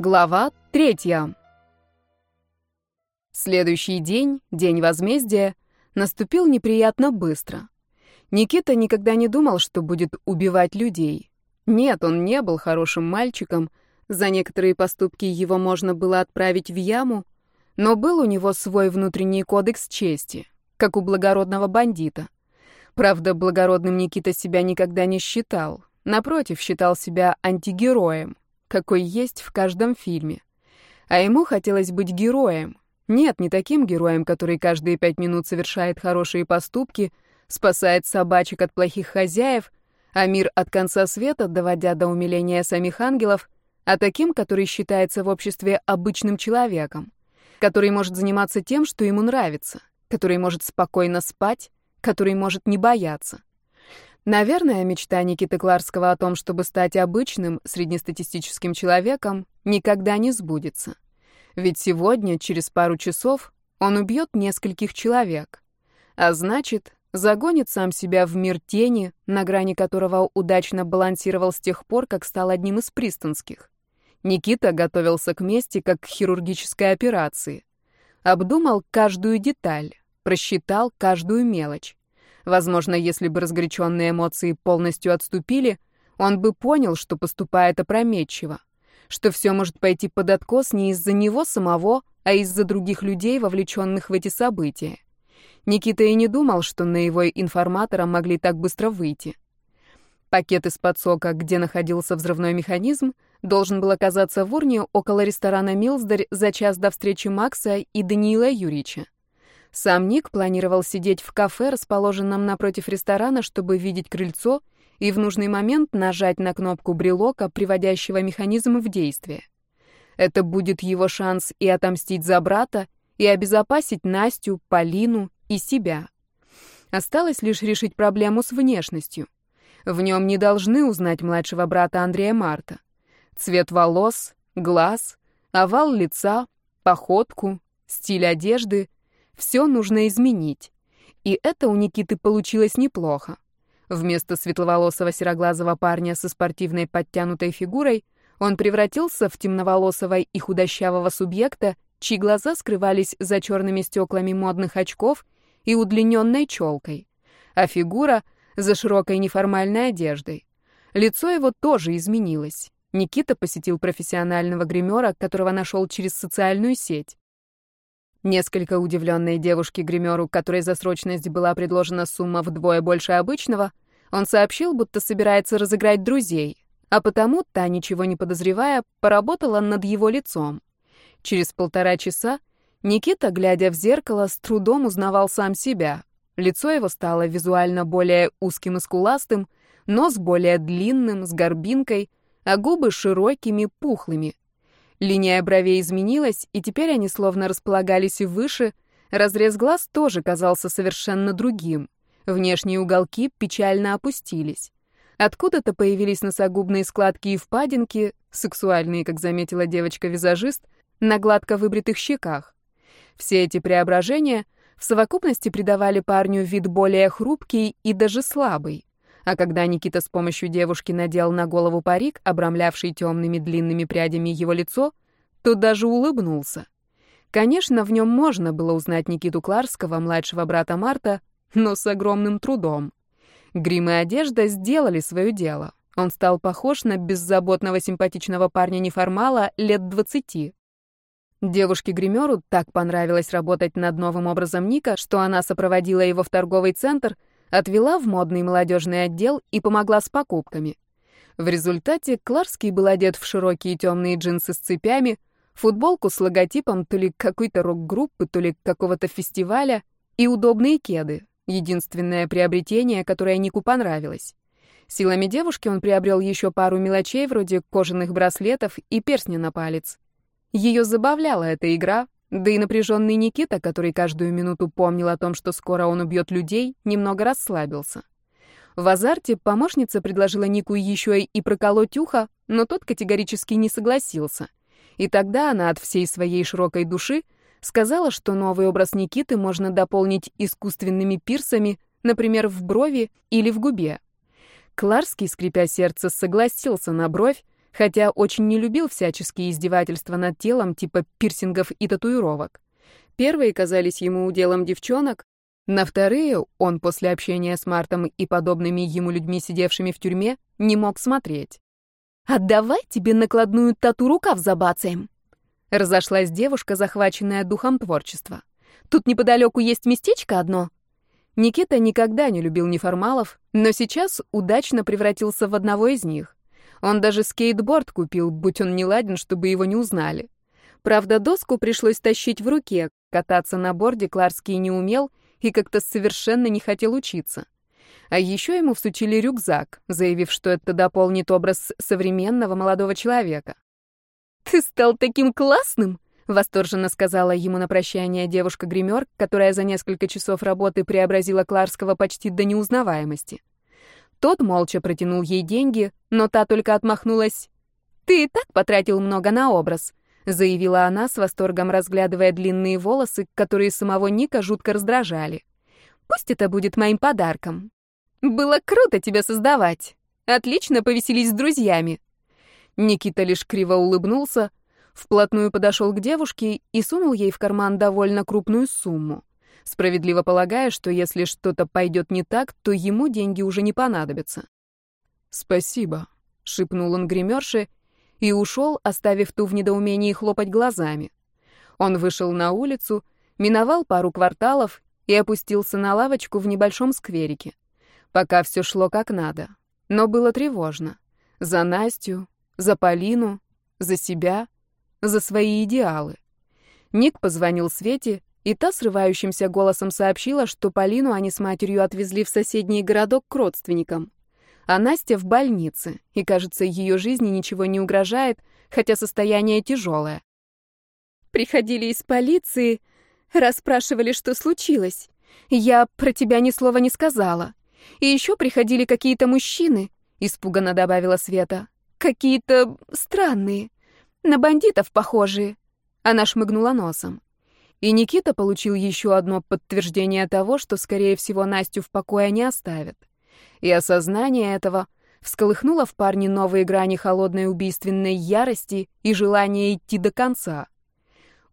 Глава третья. Следующий день, день возмездия, наступил неприятно быстро. Никита никогда не думал, что будет убивать людей. Нет, он не был хорошим мальчиком, за некоторые поступки его можно было отправить в яму, но был у него свой внутренний кодекс чести, как у благородного бандита. Правда, благородным Никита себя никогда не считал, напротив, считал себя антигероем какой есть в каждом фильме. А ему хотелось быть героем. Нет, не таким героем, который каждые пять минут совершает хорошие поступки, спасает собачек от плохих хозяев, а мир от конца света, доводя до умиления самих ангелов, а таким, который считается в обществе обычным человеком, который может заниматься тем, что ему нравится, который может спокойно спать, который может не бояться. Наверное, мечта Никиты Кларского о том, чтобы стать обычным среднестатистическим человеком, никогда не сбудется. Ведь сегодня, через пару часов, он убьет нескольких человек. А значит, загонит сам себя в мир тени, на грани которого удачно балансировал с тех пор, как стал одним из пристанских. Никита готовился к мести как к хирургической операции. Обдумал каждую деталь, просчитал каждую мелочь. Возможно, если бы разгоряченные эмоции полностью отступили, он бы понял, что поступает опрометчиво, что все может пойти под откос не из-за него самого, а из-за других людей, вовлеченных в эти события. Никита и не думал, что на его информатора могли так быстро выйти. Пакет из-под сока, где находился взрывной механизм, должен был оказаться в урне около ресторана «Милздарь» за час до встречи Макса и Даниила Юрьевича. Сам Ник планировал сидеть в кафе, расположенном напротив ресторана, чтобы видеть крыльцо и в нужный момент нажать на кнопку брелока, приводящего механизм в действие. Это будет его шанс и отомстить за брата, и обезопасить Настю, Полину и себя. Осталось лишь решить проблему с внешностью. В нем не должны узнать младшего брата Андрея Марта. Цвет волос, глаз, овал лица, походку, стиль одежды — все нужно изменить. И это у Никиты получилось неплохо. Вместо светловолосого сероглазого парня со спортивной подтянутой фигурой он превратился в темноволосого и худощавого субъекта, чьи глаза скрывались за черными стеклами модных очков и удлиненной челкой, а фигура — за широкой неформальной одеждой. Лицо его тоже изменилось. Никита посетил профессионального гримера, которого нашел через социальную сеть. Несколько удивленной девушке-гримеру, которой за срочность была предложена сумма вдвое больше обычного, он сообщил, будто собирается разыграть друзей, а потому та, ничего не подозревая, поработала над его лицом. Через полтора часа Никита, глядя в зеркало, с трудом узнавал сам себя. Лицо его стало визуально более узким и скуластым, нос более длинным, с горбинкой, а губы широкими, пухлыми. Линия бровей изменилась, и теперь они словно располагались и выше. Разрез глаз тоже казался совершенно другим. Внешние уголки печально опустились. Откуда-то появились носогубные складки и впадинки, сексуальные, как заметила девочка-визажист, на гладко выбритых щеках. Все эти преображения в совокупности придавали парню вид более хрупкий и даже слабый. А когда Никита с помощью девушки надел на голову парик, обрамлявший темными длинными прядями его лицо, то даже улыбнулся. Конечно, в нем можно было узнать Никиту Кларского, младшего брата Марта, но с огромным трудом. Грим и одежда сделали свое дело. Он стал похож на беззаботного симпатичного парня-неформала лет двадцати. Девушке-гримеру так понравилось работать над новым образом Ника, что она сопроводила его в торговый центр — отвела в модный молодежный отдел и помогла с покупками. В результате Кларский был одет в широкие темные джинсы с цепями, футболку с логотипом то ли какой-то рок-группы, то ли какого-то фестиваля и удобные кеды. Единственное приобретение, которое Нику понравилось. Силами девушки он приобрел еще пару мелочей вроде кожаных браслетов и перстня на палец. Ее забавляла эта игра, да и напряженный Никита, который каждую минуту помнил о том, что скоро он убьет людей, немного расслабился. В азарте помощница предложила Нику еще и проколоть ухо, но тот категорически не согласился. И тогда она от всей своей широкой души сказала, что новый образ Никиты можно дополнить искусственными пирсами, например, в брови или в губе. Кларский, скрипя сердце, согласился на бровь, хотя очень не любил всяческие издевательства над телом типа пирсингов и татуировок. Первые казались ему уделом девчонок, на вторые он после общения с Мартом и подобными ему людьми, сидевшими в тюрьме, не мог смотреть. «Отдавай тебе накладную тату-рукав забацаем!» Разошлась девушка, захваченная духом творчества. «Тут неподалеку есть местечко одно». Никита никогда не любил неформалов, но сейчас удачно превратился в одного из них. Он даже скейтборд купил, будь он не ладен, чтобы его не узнали. Правда, доску пришлось тащить в руке, кататься на борде Кларский не умел и как-то совершенно не хотел учиться. А еще ему всучили рюкзак, заявив, что это дополнит образ современного молодого человека. «Ты стал таким классным!» — восторженно сказала ему на прощание девушка-гример, которая за несколько часов работы преобразила Кларского почти до неузнаваемости. Тот молча протянул ей деньги, но та только отмахнулась. «Ты и так потратил много на образ», — заявила она с восторгом, разглядывая длинные волосы, которые самого Ника жутко раздражали. «Пусть это будет моим подарком. Было круто тебя создавать. Отлично повеселись с друзьями». Никита лишь криво улыбнулся, вплотную подошел к девушке и сунул ей в карман довольно крупную сумму, справедливо полагая, что если что-то пойдет не так, то ему деньги уже не понадобятся. «Спасибо», — шепнул он гримерше и ушел, оставив ту в недоумении хлопать глазами. Он вышел на улицу, миновал пару кварталов и опустился на лавочку в небольшом скверике. Пока все шло как надо, но было тревожно. За Настю, за Полину, за себя, за свои идеалы. Ник позвонил Свете, и та срывающимся голосом сообщила, что Полину они с матерью отвезли в соседний городок к родственникам. А Настя в больнице, и, кажется, ее жизни ничего не угрожает, хотя состояние тяжелое. Приходили из полиции, расспрашивали, что случилось. Я про тебя ни слова не сказала. И еще приходили какие-то мужчины, испуганно добавила Света. Какие-то странные. На бандитов похожие. Она шмыгнула носом. И Никита получил еще одно подтверждение того, что, скорее всего, Настю в покое не оставят. И осознание этого всколыхнуло в парне новые грани холодной убийственной ярости и желания идти до конца.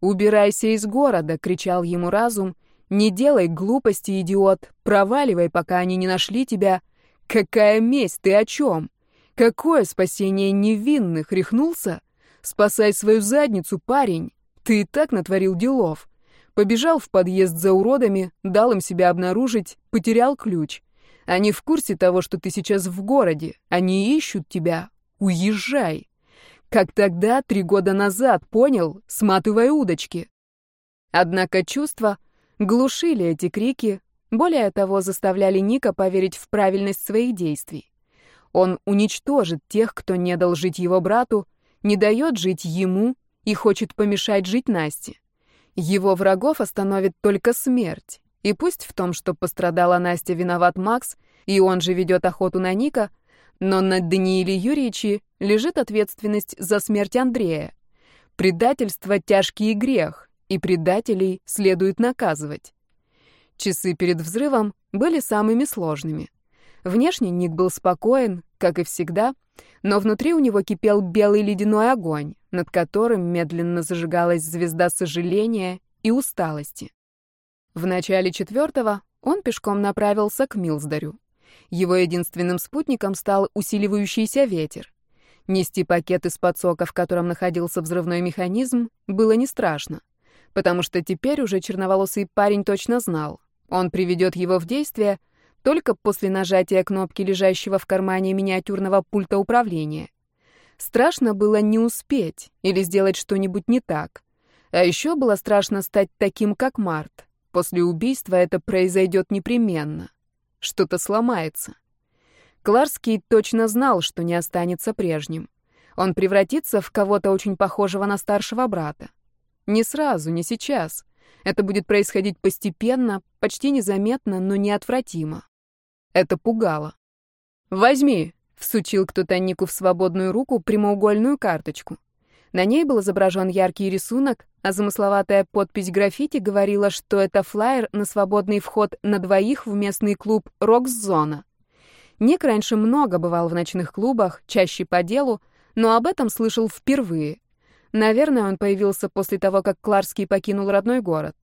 «Убирайся из города!» — кричал ему разум. «Не делай глупости, идиот! Проваливай, пока они не нашли тебя! Какая месть? Ты о чем?» Какое спасение невинных, рехнулся? Спасай свою задницу, парень. Ты и так натворил делов. Побежал в подъезд за уродами, дал им себя обнаружить, потерял ключ. Они в курсе того, что ты сейчас в городе. Они ищут тебя. Уезжай. Как тогда, три года назад, понял? Сматывай удочки. Однако чувства глушили эти крики, более того, заставляли Ника поверить в правильность своих действий. Он уничтожит тех, кто не дал жить его брату, не дает жить ему и хочет помешать жить Насте. Его врагов остановит только смерть. И пусть в том, что пострадала Настя, виноват Макс, и он же ведет охоту на Ника, но на Данииле Юрьевиче лежит ответственность за смерть Андрея. Предательство — тяжкий грех, и предателей следует наказывать. Часы перед взрывом были самыми сложными. Внешне Ник был спокоен, как и всегда, но внутри у него кипел белый ледяной огонь, над которым медленно зажигалась звезда сожаления и усталости. В начале четвертого он пешком направился к Милсдарю. Его единственным спутником стал усиливающийся ветер. Нести пакет из-под сока, в котором находился взрывной механизм, было не страшно, потому что теперь уже черноволосый парень точно знал. Он приведет его в действие, только после нажатия кнопки, лежащего в кармане миниатюрного пульта управления. Страшно было не успеть или сделать что-нибудь не так. А еще было страшно стать таким, как Март. После убийства это произойдет непременно. Что-то сломается. Кларский точно знал, что не останется прежним. Он превратится в кого-то очень похожего на старшего брата. Не сразу, не сейчас. Это будет происходить постепенно, почти незаметно, но неотвратимо. Это пугало. «Возьми!» — всучил кто-то Нику в свободную руку прямоугольную карточку. На ней был изображен яркий рисунок, а замысловатая подпись граффити говорила, что это флаер на свободный вход на двоих в местный клуб «Рокс-зона». Ник раньше много бывал в ночных клубах, чаще по делу, но об этом слышал впервые. Наверное, он появился после того, как Кларский покинул родной город.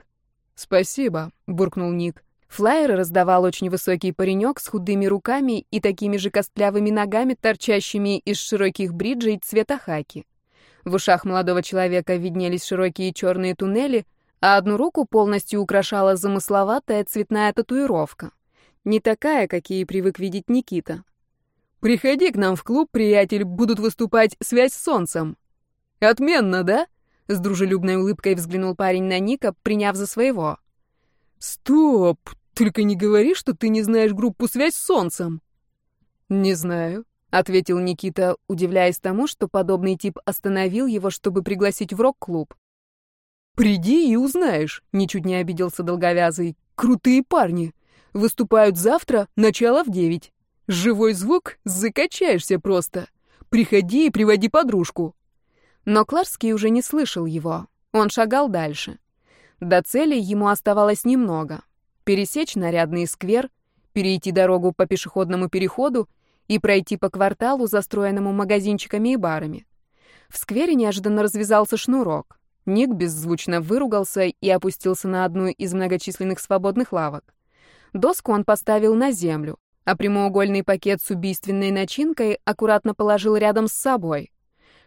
«Спасибо», — буркнул Ник. Флайеры раздавал очень высокий паренек с худыми руками и такими же костлявыми ногами, торчащими из широких бриджей цвета хаки. В ушах молодого человека виднелись широкие черные туннели, а одну руку полностью украшала замысловатая цветная татуировка. Не такая, какие привык видеть Никита. «Приходи к нам в клуб, приятель, будут выступать «Связь с солнцем». Отменно, да?» С дружелюбной улыбкой взглянул парень на Ника, приняв за своего. «Стоп! Только не говори, что ты не знаешь группу «Связь с солнцем». «Не знаю», — ответил Никита, удивляясь тому, что подобный тип остановил его, чтобы пригласить в рок-клуб. «Приди и узнаешь», — ничуть не обиделся долговязый. «Крутые парни. Выступают завтра, начало в девять. Живой звук, закачаешься просто. Приходи и приводи подружку». Но Кларский уже не слышал его. Он шагал дальше. До цели ему оставалось немного. Пересечь нарядный сквер, перейти дорогу по пешеходному переходу и пройти по кварталу, застроенному магазинчиками и барами. В сквере неожиданно развязался шнурок. Ник беззвучно выругался и опустился на одну из многочисленных свободных лавок. Доску он поставил на землю, а прямоугольный пакет с убийственной начинкой аккуратно положил рядом с собой.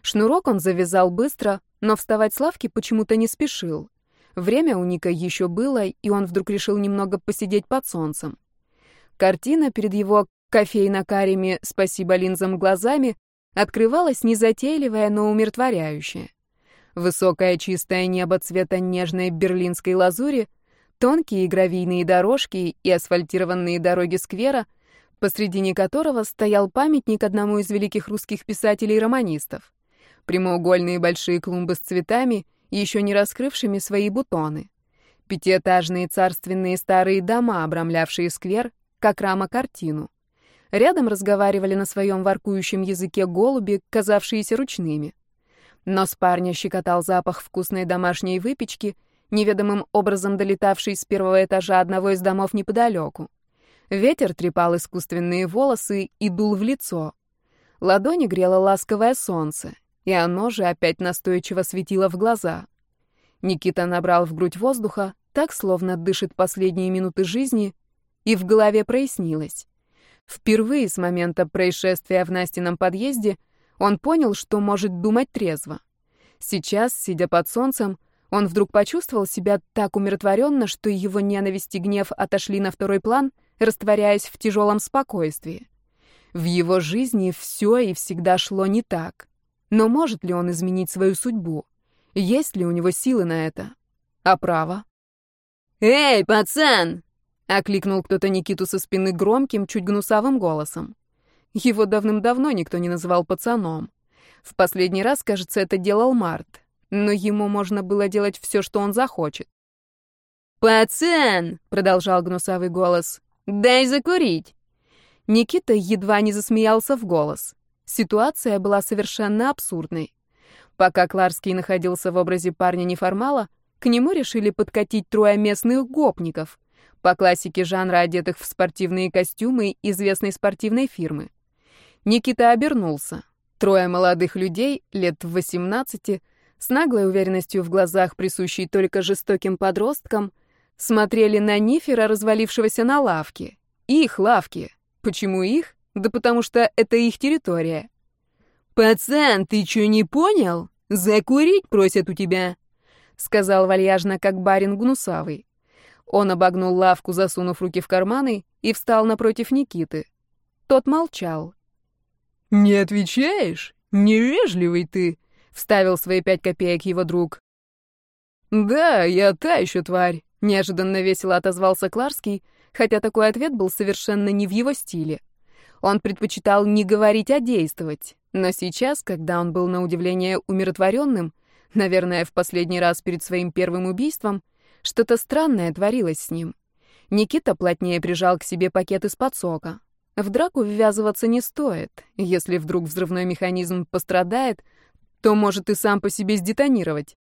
Шнурок он завязал быстро, но вставать с лавки почему-то не спешил. Время у Ника еще было, и он вдруг решил немного посидеть под солнцем. Картина перед его кофейно-карими «Спасибо линзам глазами» открывалась незатейливая, но умиротворяющая. Высокое чистое небо цвета нежной берлинской лазури, тонкие гравийные дорожки и асфальтированные дороги сквера, посредине которого стоял памятник одному из великих русских писателей-романистов прямоугольные большие клумбы с цветами, еще не раскрывшими свои бутоны, пятиэтажные царственные старые дома, обрамлявшие сквер, как рама картину. Рядом разговаривали на своем воркующем языке голуби, казавшиеся ручными. Нос парня щекотал запах вкусной домашней выпечки, неведомым образом долетавший с первого этажа одного из домов неподалеку. Ветер трепал искусственные волосы и дул в лицо. Ладони грело ласковое солнце и оно же опять настойчиво светило в глаза. Никита набрал в грудь воздуха, так словно дышит последние минуты жизни, и в голове прояснилось. Впервые с момента происшествия в Настином подъезде он понял, что может думать трезво. Сейчас, сидя под солнцем, он вдруг почувствовал себя так умиротворенно, что его ненависть и гнев отошли на второй план, растворяясь в тяжелом спокойствии. В его жизни все и всегда шло не так. Но может ли он изменить свою судьбу? Есть ли у него силы на это? А право? «Эй, пацан!» — окликнул кто-то Никиту со спины громким, чуть гнусавым голосом. Его давным-давно никто не называл пацаном. В последний раз, кажется, это делал Март. Но ему можно было делать все, что он захочет. «Пацан!» — продолжал гнусавый голос. «Дай закурить!» Никита едва не засмеялся в голос. Ситуация была совершенно абсурдной. Пока Кларский находился в образе парня-неформала, к нему решили подкатить трое местных гопников, по классике жанра одетых в спортивные костюмы известной спортивной фирмы. Никита обернулся. Трое молодых людей, лет в 18, с наглой уверенностью в глазах, присущей только жестоким подросткам, смотрели на Нифера, развалившегося на лавке. Их лавки. Почему их? Да потому что это их территория. «Пацан, ты чё не понял? Закурить просят у тебя», — сказал вальяжно, как барин гнусавый. Он обогнул лавку, засунув руки в карманы, и встал напротив Никиты. Тот молчал. «Не отвечаешь? Невежливый ты», — вставил свои пять копеек его друг. «Да, я та еще тварь», — неожиданно весело отозвался Кларский, хотя такой ответ был совершенно не в его стиле. Он предпочитал не говорить, а действовать. Но сейчас, когда он был на удивление умиротворенным, наверное, в последний раз перед своим первым убийством, что-то странное творилось с ним. Никита плотнее прижал к себе пакет из-под сока. В драку ввязываться не стоит. Если вдруг взрывной механизм пострадает, то может и сам по себе сдетонировать.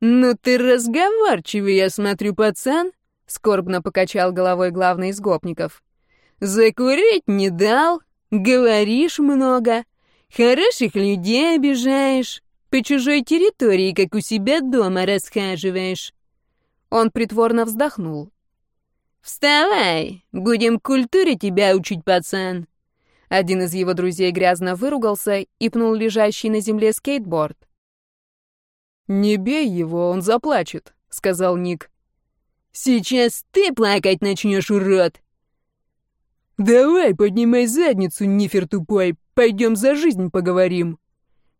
«Ну ты разговорчивый, я смотрю, пацан!» — скорбно покачал головой главный из гопников. Закурить не дал, говоришь много. Хороших людей обижаешь, по чужой территории, как у себя дома, расхаживаешь». Он притворно вздохнул. «Вставай, будем культуре тебя учить, пацан». Один из его друзей грязно выругался и пнул лежащий на земле скейтборд. «Не бей его, он заплачет», — сказал Ник. «Сейчас ты плакать начнешь, урод!» «Давай, поднимай задницу, нифер тупой, пойдем за жизнь поговорим».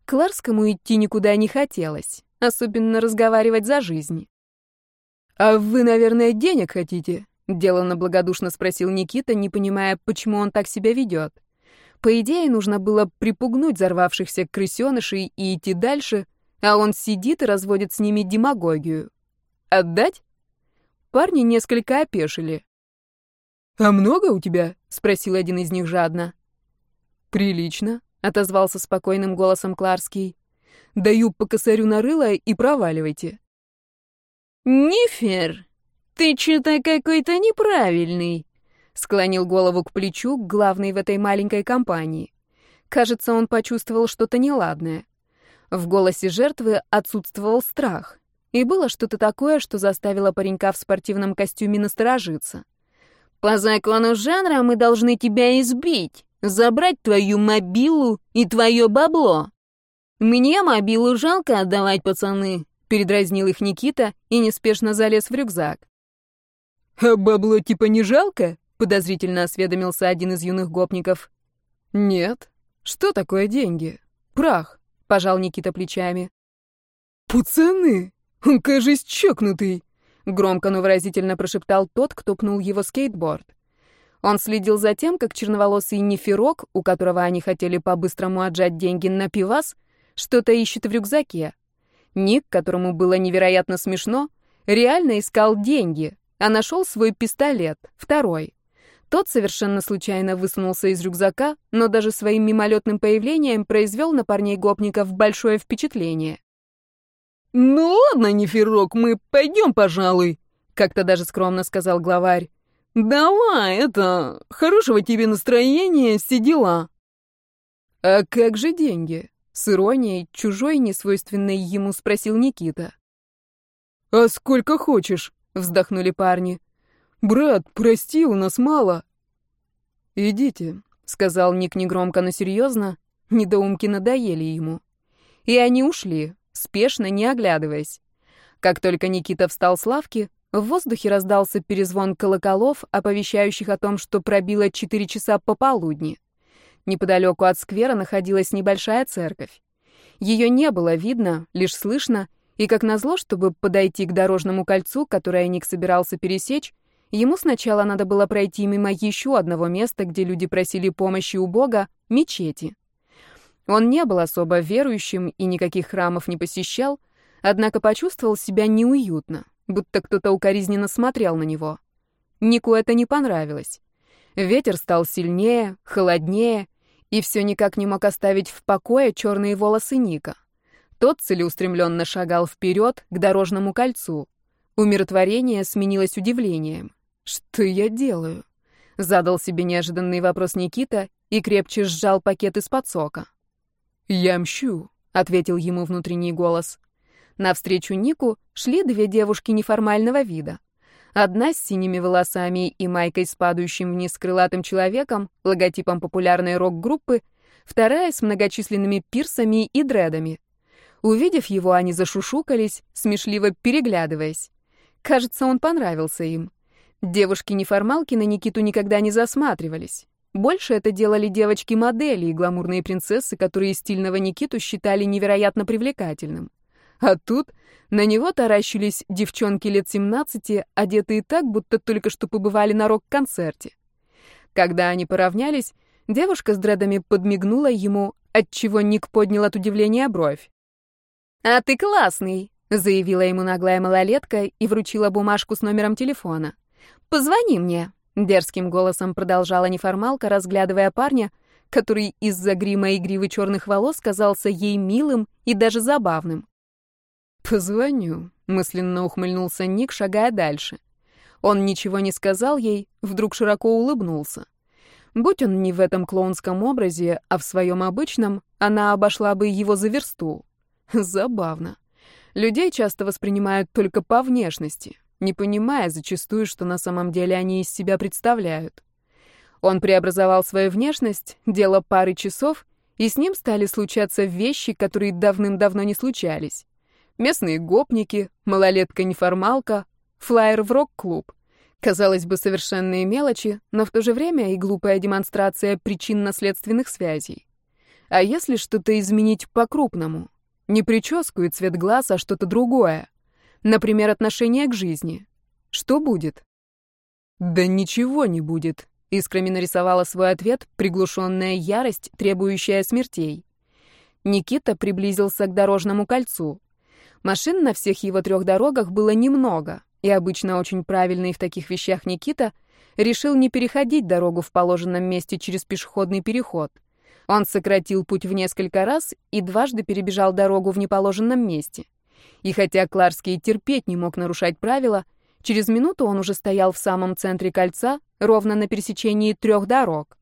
Кларскому идти никуда не хотелось, особенно разговаривать за жизнь. «А вы, наверное, денег хотите?» — деланно благодушно спросил Никита, не понимая, почему он так себя ведет. По идее, нужно было припугнуть взорвавшихся крысенышей и идти дальше, а он сидит и разводит с ними демагогию. «Отдать?» Парни несколько опешили. «А много у тебя?» — спросил один из них жадно. «Прилично», — отозвался спокойным голосом Кларский. «Даю по косарю на рыло и проваливайте». «Нифер, ты что-то какой-то неправильный», — склонил голову к плечу, главный в этой маленькой компании. Кажется, он почувствовал что-то неладное. В голосе жертвы отсутствовал страх. И было что-то такое, что заставило паренька в спортивном костюме насторожиться. По закону жанра мы должны тебя избить, забрать твою мобилу и твое бабло. Мне мобилу жалко отдавать, пацаны, передразнил их Никита и неспешно залез в рюкзак. А бабло типа не жалко? подозрительно осведомился один из юных гопников. Нет. Что такое деньги? Прах, пожал Никита плечами. Пацаны, он, кажется, чокнутый. Громко, но выразительно прошептал тот, кто пнул его скейтборд. Он следил за тем, как черноволосый нефирок, у которого они хотели по-быстрому отжать деньги на пивас, что-то ищет в рюкзаке. Ник, которому было невероятно смешно, реально искал деньги, а нашел свой пистолет, второй. Тот совершенно случайно высунулся из рюкзака, но даже своим мимолетным появлением произвел на парней-гопников большое впечатление. «Ну ладно, Неферок, мы пойдем, пожалуй», — как-то даже скромно сказал главарь. «Давай, это... Хорошего тебе настроения, все дела». «А как же деньги?» — с иронией, чужой, несвойственной ему, спросил Никита. «А сколько хочешь?» — вздохнули парни. «Брат, прости, у нас мало». «Идите», — сказал Ник негромко, но серьезно. Недоумки надоели ему. И они ушли, спешно, не оглядываясь. Как только Никита встал с лавки, в воздухе раздался перезвон колоколов, оповещающих о том, что пробило четыре часа пополудни. Неподалеку от сквера находилась небольшая церковь. Ее не было видно, лишь слышно, и, как назло, чтобы подойти к дорожному кольцу, которое Ник собирался пересечь, ему сначала надо было пройти мимо еще одного места, где люди просили помощи у Бога — мечети. Он не был особо верующим и никаких храмов не посещал, однако почувствовал себя неуютно, будто кто-то укоризненно смотрел на него. Нику это не понравилось. Ветер стал сильнее, холоднее, и все никак не мог оставить в покое черные волосы Ника. Тот целеустремленно шагал вперед к дорожному кольцу. Умиротворение сменилось удивлением. «Что я делаю?» Задал себе неожиданный вопрос Никита и крепче сжал пакет из-под сока. «Я мщу», — ответил ему внутренний голос. Навстречу Нику шли две девушки неформального вида. Одна с синими волосами и майкой с падающим вниз крылатым человеком, логотипом популярной рок-группы, вторая с многочисленными пирсами и дредами. Увидев его, они зашушукались, смешливо переглядываясь. Кажется, он понравился им. Девушки-неформалки на Никиту никогда не засматривались. Больше это делали девочки-модели и гламурные принцессы, которые стильного Никиту считали невероятно привлекательным. А тут на него таращились девчонки лет 17, одетые так, будто только что побывали на рок-концерте. Когда они поравнялись, девушка с дредами подмигнула ему, отчего Ник поднял от удивления бровь. «А ты классный!» — заявила ему наглая малолетка и вручила бумажку с номером телефона. «Позвони мне!» Дерзким голосом продолжала неформалка, разглядывая парня, который из-за грима и гривы черных волос казался ей милым и даже забавным. «Позвоню», — мысленно ухмыльнулся Ник, шагая дальше. Он ничего не сказал ей, вдруг широко улыбнулся. Будь он не в этом клоунском образе, а в своем обычном, она обошла бы его за версту. Забавно. Людей часто воспринимают только по внешности, не понимая зачастую, что на самом деле они из себя представляют. Он преобразовал свою внешность, дело пары часов, и с ним стали случаться вещи, которые давным-давно не случались. Местные гопники, малолетка-неформалка, флаер в рок-клуб. Казалось бы, совершенные мелочи, но в то же время и глупая демонстрация причинно-следственных связей. А если что-то изменить по-крупному? Не прическу и цвет глаз, а что-то другое. Например, отношение к жизни. Что будет? Да ничего не будет, искрами нарисовала свой ответ приглушенная ярость, требующая смертей. Никита приблизился к дорожному кольцу. Машин на всех его трех дорогах было немного, и обычно очень правильный в таких вещах Никита решил не переходить дорогу в положенном месте через пешеходный переход. Он сократил путь в несколько раз и дважды перебежал дорогу в неположенном месте. И хотя Кларский терпеть не мог нарушать правила, через минуту он уже стоял в самом центре кольца, ровно на пересечении трех дорог.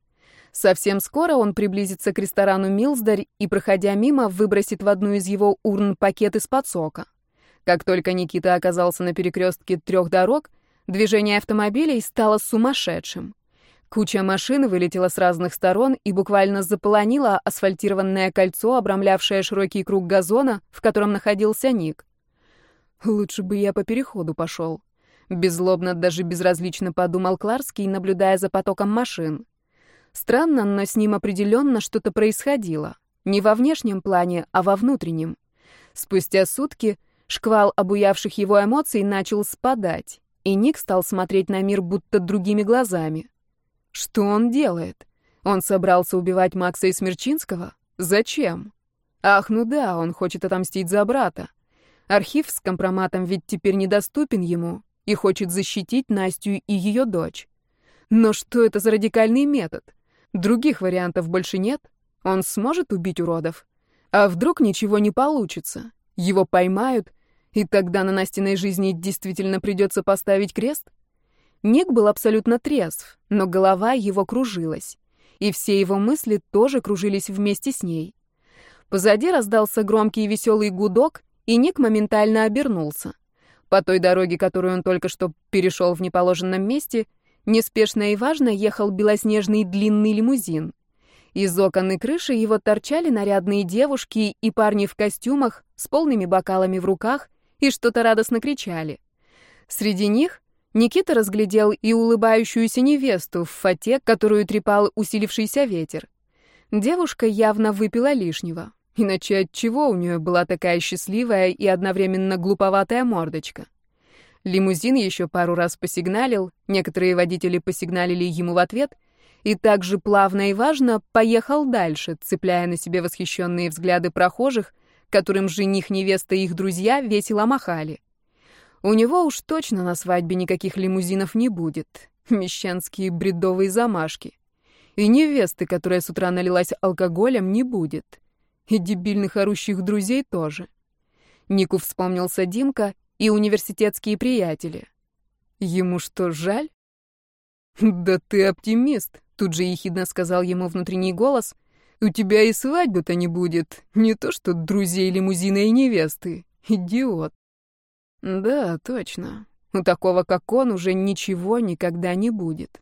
Совсем скоро он приблизится к ресторану «Милсдарь» и, проходя мимо, выбросит в одну из его урн пакет из-под сока. Как только Никита оказался на перекрестке трех дорог, движение автомобилей стало сумасшедшим. Куча машин вылетела с разных сторон и буквально заполонила асфальтированное кольцо, обрамлявшее широкий круг газона, в котором находился Ник. «Лучше бы я по переходу пошел», — беззлобно, даже безразлично подумал Кларский, наблюдая за потоком машин. Странно, но с ним определенно что-то происходило. Не во внешнем плане, а во внутреннем. Спустя сутки Шквал обуявших его эмоций начал спадать, и Ник стал смотреть на мир будто другими глазами. Что он делает? Он собрался убивать Макса и Смерчинского? Зачем? Ах, ну да, он хочет отомстить за брата. Архив с компроматом ведь теперь недоступен ему и хочет защитить Настю и ее дочь. Но что это за радикальный метод? Других вариантов больше нет? Он сможет убить уродов? А вдруг ничего не получится? Его поймают, и тогда на Настиной жизни действительно придется поставить крест? Ник был абсолютно трезв, но голова его кружилась. И все его мысли тоже кружились вместе с ней. Позади раздался громкий и веселый гудок, и Ник моментально обернулся. По той дороге, которую он только что перешел в неположенном месте, неспешно и важно ехал белоснежный длинный лимузин. Из окон и крыши его торчали нарядные девушки и парни в костюмах с полными бокалами в руках и что-то радостно кричали. Среди них Никита разглядел и улыбающуюся невесту в фате, которую трепал усилившийся ветер. Девушка явно выпила лишнего, иначе от чего у нее была такая счастливая и одновременно глуповатая мордочка? Лимузин еще пару раз посигналил, некоторые водители посигналили ему в ответ, и также плавно и важно поехал дальше, цепляя на себе восхищенные взгляды прохожих, которым жених, невеста и их друзья весело махали. У него уж точно на свадьбе никаких лимузинов не будет. Мещанские бредовые замашки. И невесты, которая с утра налилась алкоголем, не будет. И дебильных орущих друзей тоже. Нику вспомнился Димка и университетские приятели. Ему что, жаль? «Да ты оптимист», — тут же ехидно сказал ему внутренний голос — у тебя и свадьбы-то не будет. Не то что друзей лимузина и невесты. Идиот. Да, точно. У такого, как он, уже ничего никогда не будет.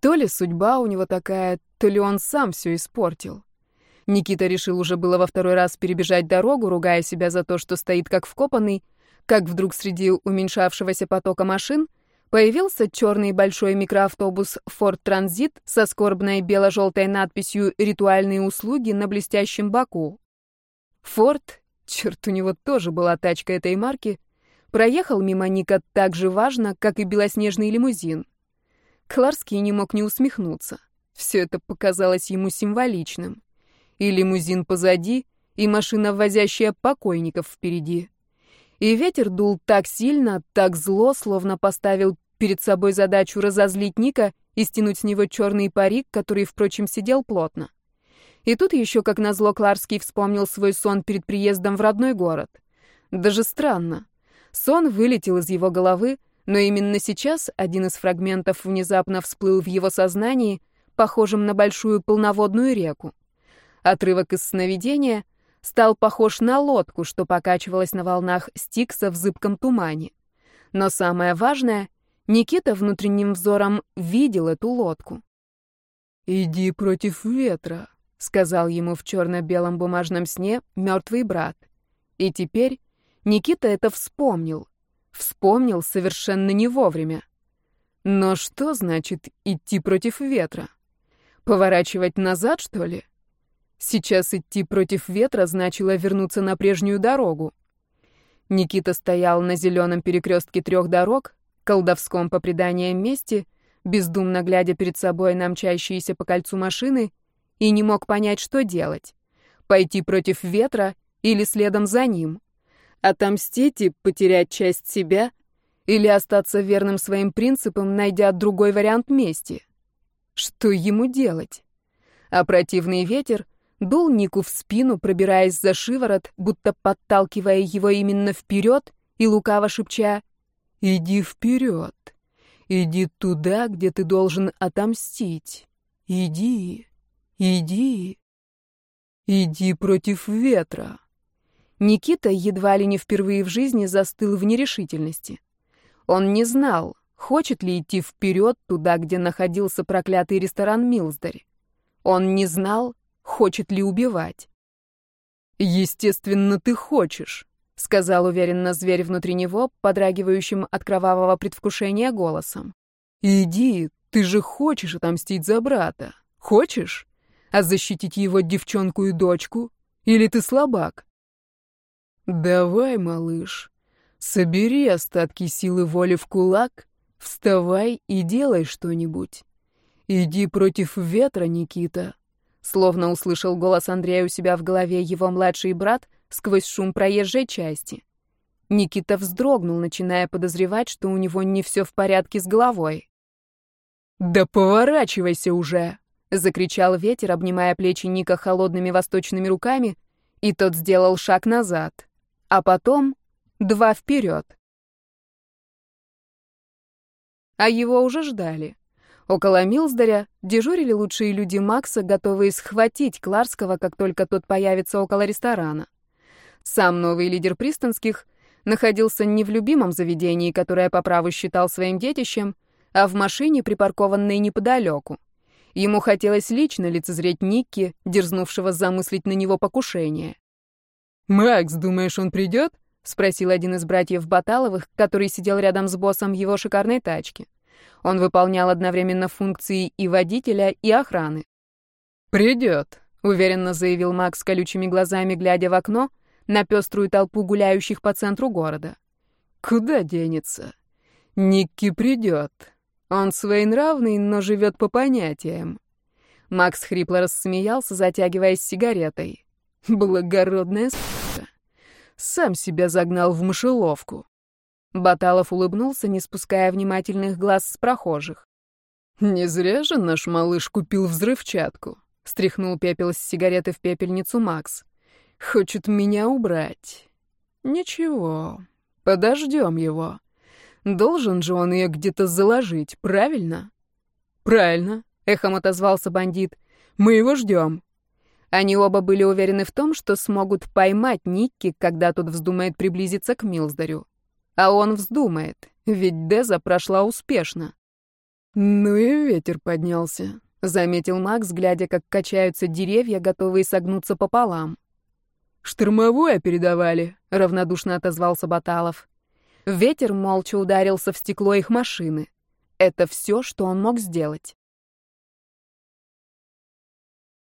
То ли судьба у него такая, то ли он сам все испортил. Никита решил уже было во второй раз перебежать дорогу, ругая себя за то, что стоит как вкопанный, как вдруг среди уменьшавшегося потока машин — Появился черный большой микроавтобус Ford Transit со скорбной бело-желтой надписью «Ритуальные услуги» на блестящем боку. Форд, черт, у него тоже была тачка этой марки, проехал мимо Ника так же важно, как и белоснежный лимузин. Кларский не мог не усмехнуться. Все это показалось ему символичным. И лимузин позади, и машина, возящая покойников впереди. И ветер дул так сильно, так зло, словно поставил перед собой задачу разозлить Ника и стянуть с него черный парик, который, впрочем, сидел плотно. И тут еще, как назло, Кларский вспомнил свой сон перед приездом в родной город. Даже странно. Сон вылетел из его головы, но именно сейчас один из фрагментов внезапно всплыл в его сознании, похожим на большую полноводную реку. Отрывок из сновидения стал похож на лодку, что покачивалась на волнах Стикса в зыбком тумане. Но самое важное, Никита внутренним взором видел эту лодку. «Иди против ветра», — сказал ему в черно-белом бумажном сне мертвый брат. И теперь Никита это вспомнил. Вспомнил совершенно не вовремя. Но что значит идти против ветра? Поворачивать назад, что ли? Сейчас идти против ветра значило вернуться на прежнюю дорогу. Никита стоял на зеленом перекрестке трех дорог, колдовском по преданиям месте, бездумно глядя перед собой на мчащиеся по кольцу машины, и не мог понять, что делать. Пойти против ветра или следом за ним. Отомстить и потерять часть себя или остаться верным своим принципам, найдя другой вариант мести. Что ему делать? А противный ветер дул Нику в спину, пробираясь за шиворот, будто подталкивая его именно вперед и лукаво шепча «Иди вперед, иди туда, где ты должен отомстить, иди, иди, иди против ветра». Никита едва ли не впервые в жизни застыл в нерешительности. Он не знал, хочет ли идти вперед туда, где находился проклятый ресторан Милсдари. Он не знал, хочет ли убивать. «Естественно, ты хочешь», — сказал уверенно зверь внутри него, подрагивающим от кровавого предвкушения голосом. «Иди, ты же хочешь отомстить за брата. Хочешь? А защитить его девчонку и дочку? Или ты слабак?» «Давай, малыш, собери остатки силы воли в кулак, вставай и делай что-нибудь. Иди против ветра, Никита». Словно услышал голос Андрея у себя в голове его младший брат сквозь шум проезжей части. Никита вздрогнул, начиная подозревать, что у него не все в порядке с головой. «Да поворачивайся уже!» — закричал ветер, обнимая плечи Ника холодными восточными руками, и тот сделал шаг назад, а потом два вперед. А его уже ждали. Около Милсдаря дежурили лучшие люди Макса, готовые схватить Кларского, как только тот появится около ресторана. Сам новый лидер пристанских находился не в любимом заведении, которое по праву считал своим детищем, а в машине, припаркованной неподалеку. Ему хотелось лично лицезреть Никки, дерзнувшего замыслить на него покушение. «Макс, думаешь, он придет?» — спросил один из братьев Баталовых, который сидел рядом с боссом в его шикарной тачке. Он выполнял одновременно функции и водителя, и охраны. «Придет», — уверенно заявил Макс колючими глазами, глядя в окно на пеструю толпу гуляющих по центру города. «Куда денется? Никки придет. Он своенравный, но живет по понятиям». Макс хрипло рассмеялся, затягиваясь сигаретой. «Благородная! Сам себя загнал в мышеловку». Баталов улыбнулся, не спуская внимательных глаз с прохожих. «Не зря же наш малыш купил взрывчатку», — стряхнул пепел с сигареты в пепельницу Макс. «Хочет меня убрать. Ничего, подождем его. Должен же он ее где-то заложить, правильно?» «Правильно», — эхом отозвался бандит. «Мы его ждем». Они оба были уверены в том, что смогут поймать Никки, когда тот вздумает приблизиться к Милздарю. А он вздумает, ведь Деза прошла успешно. «Ну и ветер поднялся», — заметил Макс, глядя, как качаются деревья, готовые согнуться пополам. «Штормовое передавали», — равнодушно отозвался Баталов. Ветер молча ударился в стекло их машины. Это все, что он мог сделать.